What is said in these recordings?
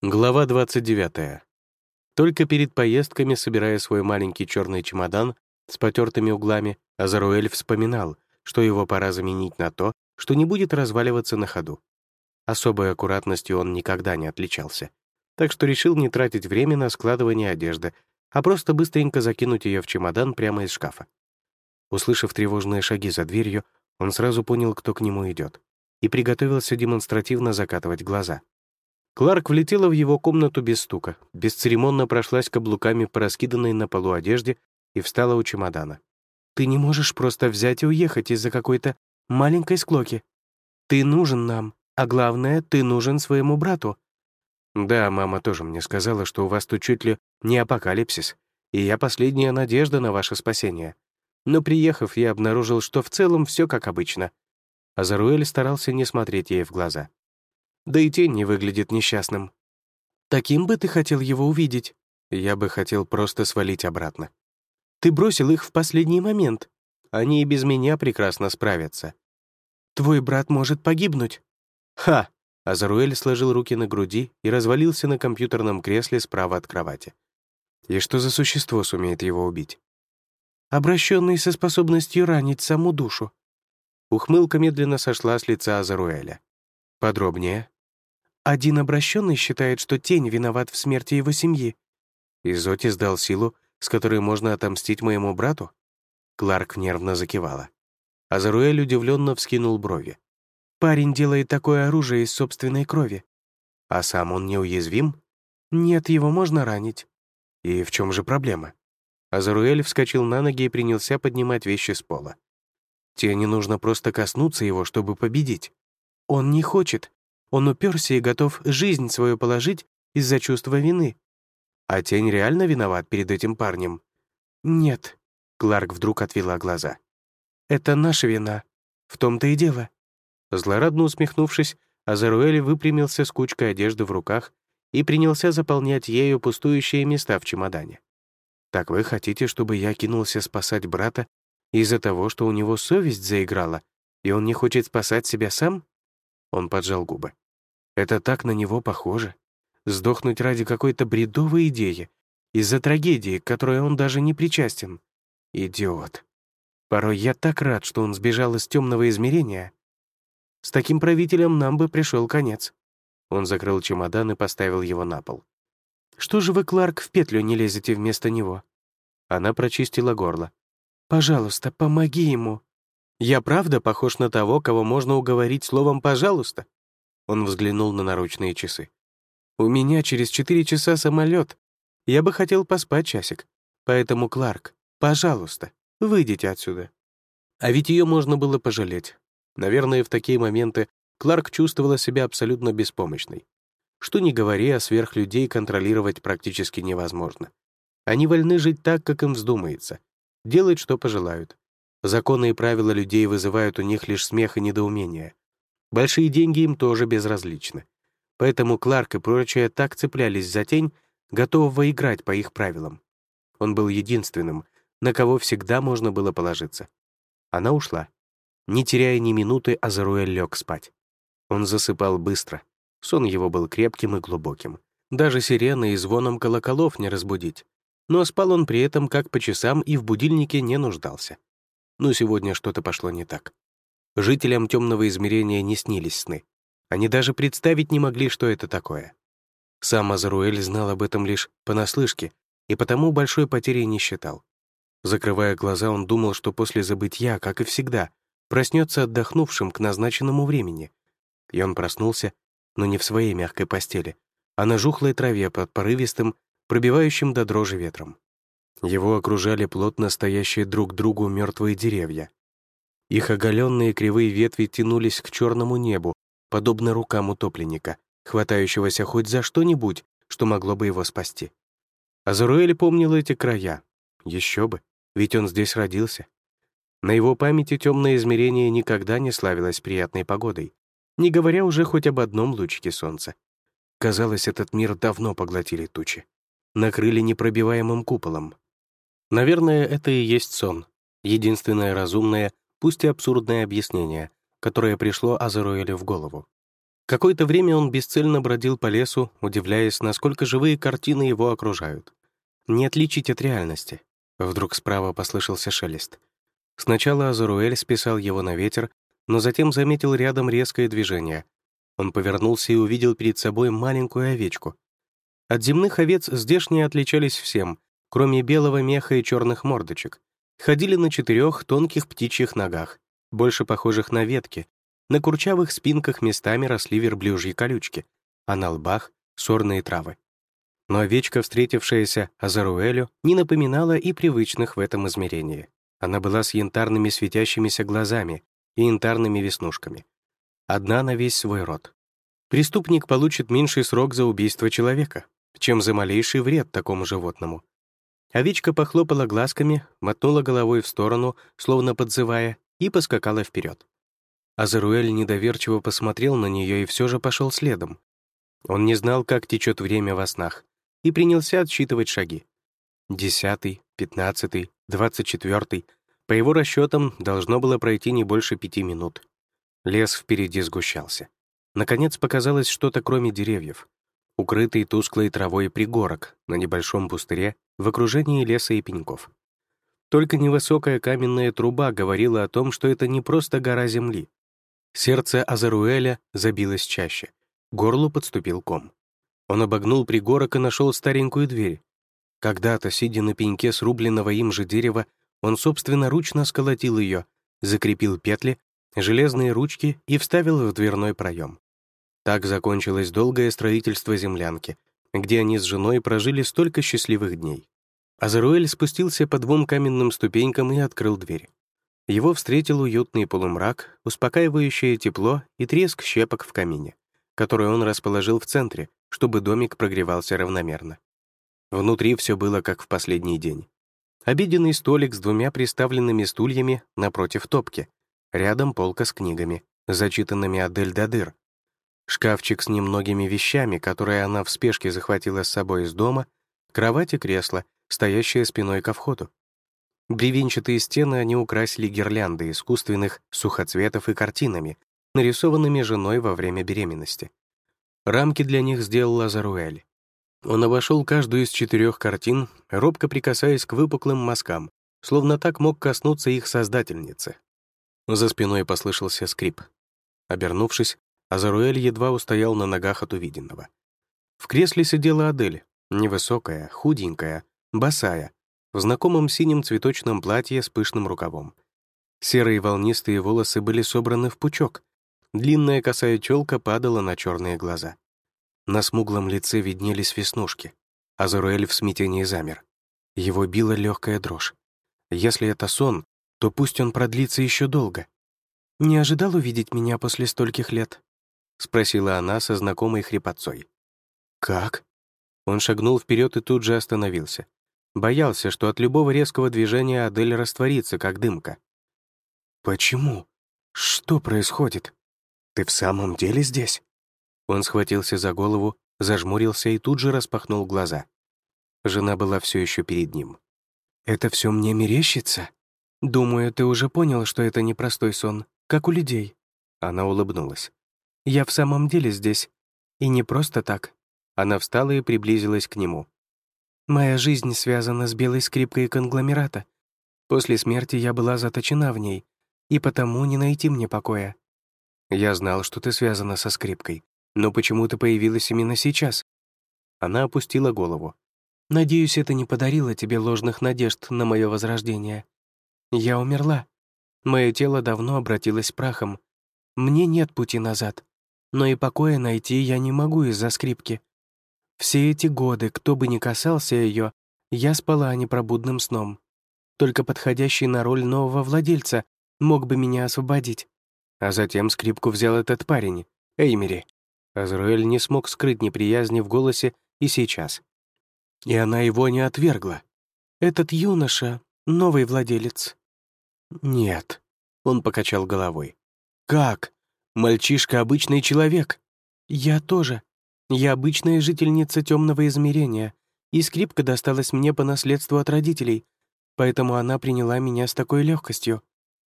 Глава 29. Только перед поездками, собирая свой маленький черный чемодан с потертыми углами, Азаруэль вспоминал, что его пора заменить на то, что не будет разваливаться на ходу. Особой аккуратностью он никогда не отличался, так что решил не тратить время на складывание одежды, а просто быстренько закинуть ее в чемодан прямо из шкафа. Услышав тревожные шаги за дверью, он сразу понял, кто к нему идет, и приготовился демонстративно закатывать глаза — Кларк влетела в его комнату без стука, бесцеремонно прошлась каблуками по раскиданной на полу одежде и встала у чемодана. «Ты не можешь просто взять и уехать из-за какой-то маленькой склоки. Ты нужен нам, а главное, ты нужен своему брату». «Да, мама тоже мне сказала, что у вас тут чуть ли не апокалипсис, и я последняя надежда на ваше спасение. Но приехав, я обнаружил, что в целом все как обычно». Азаруэль старался не смотреть ей в глаза да и тень не выглядит несчастным. Таким бы ты хотел его увидеть. Я бы хотел просто свалить обратно. Ты бросил их в последний момент. Они и без меня прекрасно справятся. Твой брат может погибнуть. Ха! Азаруэль сложил руки на груди и развалился на компьютерном кресле справа от кровати. И что за существо сумеет его убить? Обращенный со способностью ранить саму душу. Ухмылка медленно сошла с лица Азаруэля. Подробнее. Один обращенный считает, что тень виноват в смерти его семьи. Изотис дал силу, с которой можно отомстить моему брату? Кларк нервно закивала. Азаруэль удивленно вскинул брови. Парень делает такое оружие из собственной крови. А сам он неуязвим? Нет, его можно ранить. И в чем же проблема? Азаруэль вскочил на ноги и принялся поднимать вещи с пола. Тени нужно просто коснуться его, чтобы победить. Он не хочет. Он уперся и готов жизнь свою положить из-за чувства вины. А тень реально виноват перед этим парнем? Нет. Кларк вдруг отвела глаза. Это наша вина. В том-то и дело. Злорадно усмехнувшись, Азаруэль выпрямился с кучкой одежды в руках и принялся заполнять ею пустующие места в чемодане. «Так вы хотите, чтобы я кинулся спасать брата из-за того, что у него совесть заиграла, и он не хочет спасать себя сам?» Он поджал губы. Это так на него похоже. Сдохнуть ради какой-то бредовой идеи, из-за трагедии, к которой он даже не причастен. Идиот. Порой я так рад, что он сбежал из темного измерения. С таким правителем нам бы пришел конец. Он закрыл чемодан и поставил его на пол. «Что же вы, Кларк, в петлю не лезете вместо него?» Она прочистила горло. «Пожалуйста, помоги ему. Я правда похож на того, кого можно уговорить словом «пожалуйста»?» Он взглянул на наручные часы. «У меня через четыре часа самолет. Я бы хотел поспать часик. Поэтому, Кларк, пожалуйста, выйдите отсюда». А ведь ее можно было пожалеть. Наверное, в такие моменты Кларк чувствовала себя абсолютно беспомощной. Что ни говори, а сверхлюдей контролировать практически невозможно. Они вольны жить так, как им вздумается, делать, что пожелают. Законы и правила людей вызывают у них лишь смех и недоумение. Большие деньги им тоже безразличны. Поэтому Кларк и прочие так цеплялись за тень, готового играть по их правилам. Он был единственным, на кого всегда можно было положиться. Она ушла. Не теряя ни минуты, Азаруэль лег спать. Он засыпал быстро. Сон его был крепким и глубоким. Даже сирены и звоном колоколов не разбудить. Но спал он при этом как по часам и в будильнике не нуждался. Но сегодня что-то пошло не так. Жителям темного измерения не снились сны. Они даже представить не могли, что это такое. Сам Азаруэль знал об этом лишь понаслышке и потому большой потери не считал. Закрывая глаза, он думал, что после забытья, как и всегда, проснется отдохнувшим к назначенному времени. И он проснулся, но не в своей мягкой постели, а на жухлой траве под порывистым, пробивающим до дрожи ветром. Его окружали плотно стоящие друг другу мертвые деревья. Их оголенные кривые ветви тянулись к черному небу, подобно рукам утопленника, хватающегося хоть за что-нибудь, что могло бы его спасти. Азуруэль помнил эти края. Еще бы, ведь он здесь родился. На его памяти темное измерение никогда не славилось приятной погодой, не говоря уже хоть об одном лучике солнца. Казалось, этот мир давно поглотили тучи. Накрыли непробиваемым куполом, Наверное, это и есть сон. Единственное разумное, пусть и абсурдное объяснение, которое пришло Азеруэлю в голову. Какое-то время он бесцельно бродил по лесу, удивляясь, насколько живые картины его окружают. Не отличить от реальности. Вдруг справа послышался шелест. Сначала Азаруэль списал его на ветер, но затем заметил рядом резкое движение. Он повернулся и увидел перед собой маленькую овечку. От земных овец здешние отличались всем, кроме белого меха и черных мордочек. Ходили на четырех тонких птичьих ногах, больше похожих на ветки. На курчавых спинках местами росли верблюжьи колючки, а на лбах — сорные травы. Но овечка, встретившаяся Азаруэлю, не напоминала и привычных в этом измерении. Она была с янтарными светящимися глазами и янтарными веснушками. Одна на весь свой род. Преступник получит меньший срок за убийство человека, чем за малейший вред такому животному. Овечка похлопала глазками, мотнула головой в сторону, словно подзывая, и поскакала вперед. Азаруэль недоверчиво посмотрел на нее и все же пошел следом. Он не знал, как течет время во снах, и принялся отсчитывать шаги. Десятый, пятнадцатый, двадцать четвертый. По его расчетам, должно было пройти не больше пяти минут. Лес впереди сгущался. Наконец показалось что-то кроме деревьев. Укрытый тусклой травой пригорок на небольшом пустыре в окружении леса и пеньков. Только невысокая каменная труба говорила о том, что это не просто гора земли. Сердце Азаруэля забилось чаще. Горлу подступил ком. Он обогнул пригорок и нашел старенькую дверь. Когда-то, сидя на пеньке срубленного им же дерева, он собственноручно сколотил ее, закрепил петли, железные ручки и вставил в дверной проем. Так закончилось долгое строительство землянки, где они с женой прожили столько счастливых дней. Азаруэль спустился по двум каменным ступенькам и открыл дверь. Его встретил уютный полумрак, успокаивающее тепло и треск щепок в камине, который он расположил в центре, чтобы домик прогревался равномерно. Внутри все было как в последний день. Обеденный столик с двумя приставленными стульями напротив топки. Рядом полка с книгами, зачитанными Адель Дадыр. Шкафчик с немногими вещами, которые она в спешке захватила с собой из дома, кровать и кресло, стоящее спиной ко входу. Бревенчатые стены они украсили гирлянды искусственных сухоцветов и картинами, нарисованными женой во время беременности. Рамки для них сделал Лазаруэль. Он обошел каждую из четырех картин, робко прикасаясь к выпуклым мазкам, словно так мог коснуться их создательницы. За спиной послышался скрип. Обернувшись, Азаруэль едва устоял на ногах от увиденного. В кресле сидела Адель, невысокая, худенькая, босая, в знакомом синем цветочном платье с пышным рукавом. Серые волнистые волосы были собраны в пучок, Длинная косая челка падала на черные глаза. На смуглом лице виднелись веснушки. Азаруэль в смятении замер. Его била легкая дрожь. Если это сон, то пусть он продлится еще долго. «Не ожидал увидеть меня после стольких лет?» — спросила она со знакомой хрипотцой. «Как?» Он шагнул вперед и тут же остановился. Боялся, что от любого резкого движения Адель растворится, как дымка. «Почему? Что происходит?» «Ты в самом деле здесь?» Он схватился за голову, зажмурился и тут же распахнул глаза. Жена была все еще перед ним. «Это все мне мерещится? Думаю, ты уже понял, что это непростой сон, как у людей». Она улыбнулась. «Я в самом деле здесь. И не просто так». Она встала и приблизилась к нему. «Моя жизнь связана с белой скрипкой конгломерата. После смерти я была заточена в ней, и потому не найти мне покоя. Я знал, что ты связана со скрипкой, но почему ты появилась именно сейчас?» Она опустила голову. «Надеюсь, это не подарило тебе ложных надежд на мое возрождение. Я умерла. Мое тело давно обратилось прахом. Мне нет пути назад. Но и покоя найти я не могу из-за скрипки. Все эти годы, кто бы ни касался ее, я спала непробудным сном. Только подходящий на роль нового владельца мог бы меня освободить. А затем скрипку взял этот парень, Эймери. Азруэль не смог скрыть неприязни в голосе и сейчас. И она его не отвергла. «Этот юноша — новый владелец». «Нет», — он покачал головой. «Как? Мальчишка — обычный человек». «Я тоже. Я обычная жительница темного измерения, и скрипка досталась мне по наследству от родителей, поэтому она приняла меня с такой легкостью.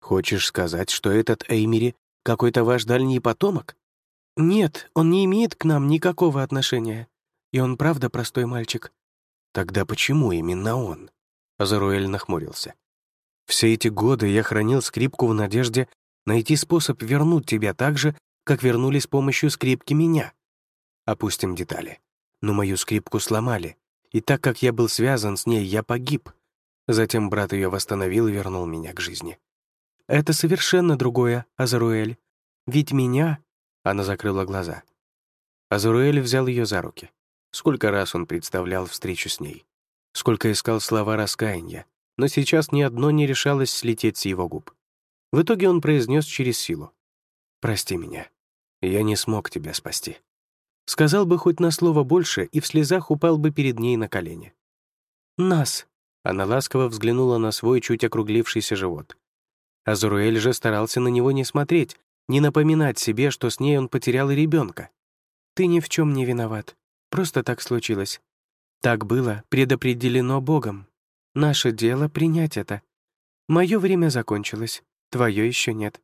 Хочешь сказать, что этот Эймери какой-то ваш дальний потомок? «Нет, он не имеет к нам никакого отношения. И он правда простой мальчик». «Тогда почему именно он?» Азаруэль нахмурился. «Все эти годы я хранил скрипку в надежде найти способ вернуть тебя так же, как вернули с помощью скрипки меня. Опустим детали. Но мою скрипку сломали, и так как я был связан с ней, я погиб. Затем брат ее восстановил и вернул меня к жизни. Это совершенно другое, Азаруэль. Ведь меня...» Она закрыла глаза. Азаруэль взял ее за руки. Сколько раз он представлял встречу с ней. Сколько искал слова раскаяния, но сейчас ни одно не решалось слететь с его губ. В итоге он произнес через силу. «Прости меня. Я не смог тебя спасти». Сказал бы хоть на слово больше и в слезах упал бы перед ней на колени. «Нас!» Она ласково взглянула на свой чуть округлившийся живот. Азуруэль же старался на него не смотреть, не напоминать себе, что с ней он потерял и ребенка. «Ты ни в чем не виноват. Просто так случилось. Так было предопределено Богом. Наше дело — принять это. Мое время закончилось, твое еще нет.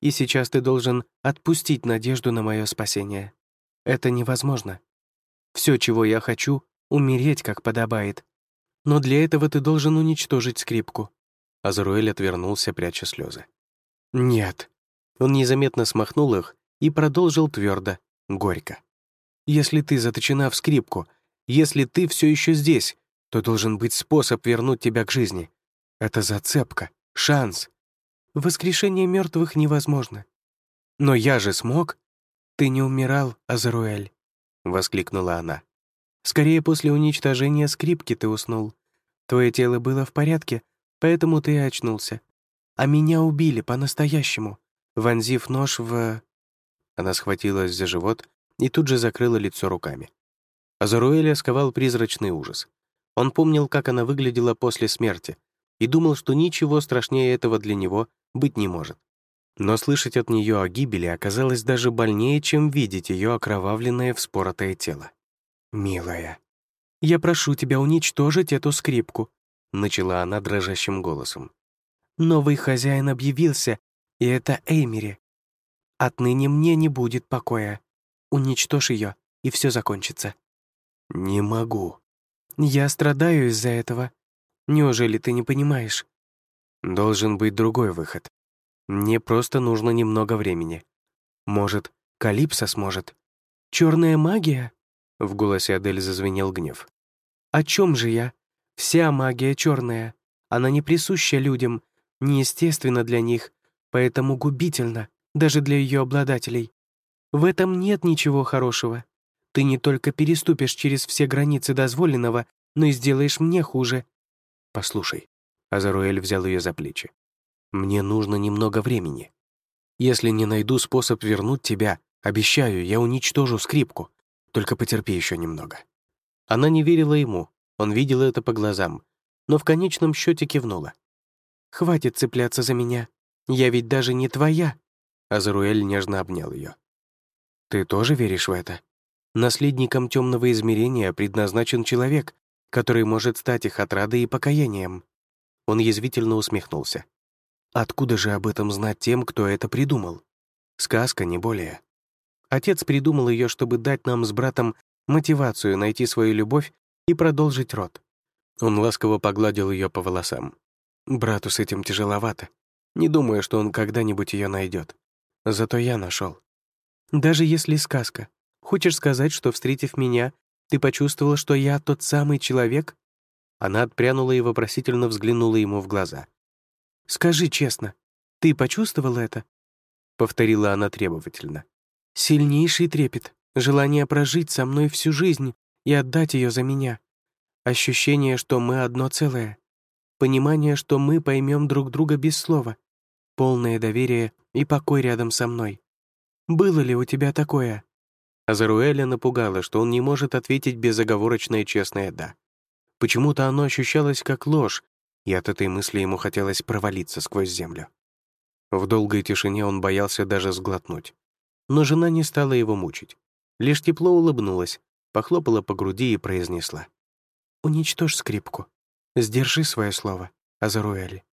И сейчас ты должен отпустить надежду на мое спасение. Это невозможно. Все, чего я хочу — умереть, как подобает. Но для этого ты должен уничтожить скрипку». Азруэль отвернулся, пряча слезы. «Нет». Он незаметно смахнул их и продолжил твердо, горько. «Если ты заточена в скрипку, если ты все еще здесь, то должен быть способ вернуть тебя к жизни. Это зацепка, шанс. Воскрешение мертвых невозможно. Но я же смог. Ты не умирал, Азаруэль, воскликнула она. Скорее, после уничтожения скрипки ты уснул. Твое тело было в порядке, поэтому ты очнулся. А меня убили по-настоящему, вонзив нож в...» Она схватилась за живот и тут же закрыла лицо руками. Азаруэля сковал призрачный ужас. Он помнил, как она выглядела после смерти, и думал, что ничего страшнее этого для него быть не может. Но слышать от нее о гибели оказалось даже больнее, чем видеть ее окровавленное вспоротое тело. «Милая, я прошу тебя уничтожить эту скрипку», — начала она дрожащим голосом. «Новый хозяин объявился, и это Эймери. Отныне мне не будет покоя. Уничтожь ее, и все закончится». «Не могу». «Я страдаю из-за этого. Неужели ты не понимаешь?» «Должен быть другой выход. Мне просто нужно немного времени. Может, Калипсо сможет?» «Черная магия?» В голосе Адель зазвенел гнев. «О чем же я? Вся магия черная. Она не присуща людям, неестественна для них, поэтому губительна, даже для ее обладателей. В этом нет ничего хорошего. Ты не только переступишь через все границы дозволенного, но и сделаешь мне хуже». «Послушай», — Азаруэль взял ее за плечи, «мне нужно немного времени. Если не найду способ вернуть тебя, обещаю, я уничтожу скрипку. Только потерпи еще немного». Она не верила ему, он видел это по глазам, но в конечном счете кивнула. «Хватит цепляться за меня. Я ведь даже не твоя». Азаруэль нежно обнял ее. «Ты тоже веришь в это? Наследником темного измерения предназначен человек, который может стать их отрадой и покаянием». Он язвительно усмехнулся. «Откуда же об этом знать тем, кто это придумал? Сказка, не более. Отец придумал ее, чтобы дать нам с братом мотивацию найти свою любовь и продолжить род. Он ласково погладил ее по волосам. Брату с этим тяжеловато. Не думаю, что он когда-нибудь ее найдет. Зато я нашел. Даже если сказка. Хочешь сказать, что, встретив меня, ты почувствовала, что я тот самый человек? Она отпрянула и вопросительно взглянула ему в глаза. «Скажи честно, ты почувствовал это?» Повторила она требовательно. Сильнейший трепет, желание прожить со мной всю жизнь и отдать ее за меня. Ощущение, что мы одно целое. Понимание, что мы поймем друг друга без слова. Полное доверие и покой рядом со мной. Было ли у тебя такое? Азаруэля напугало, что он не может ответить безоговорочное честное «да». Почему-то оно ощущалось как ложь, и от этой мысли ему хотелось провалиться сквозь землю. В долгой тишине он боялся даже сглотнуть. Но жена не стала его мучить. Лишь тепло улыбнулась, похлопала по груди и произнесла. «Уничтожь скрипку. Сдержи свое слово, Азаруэли».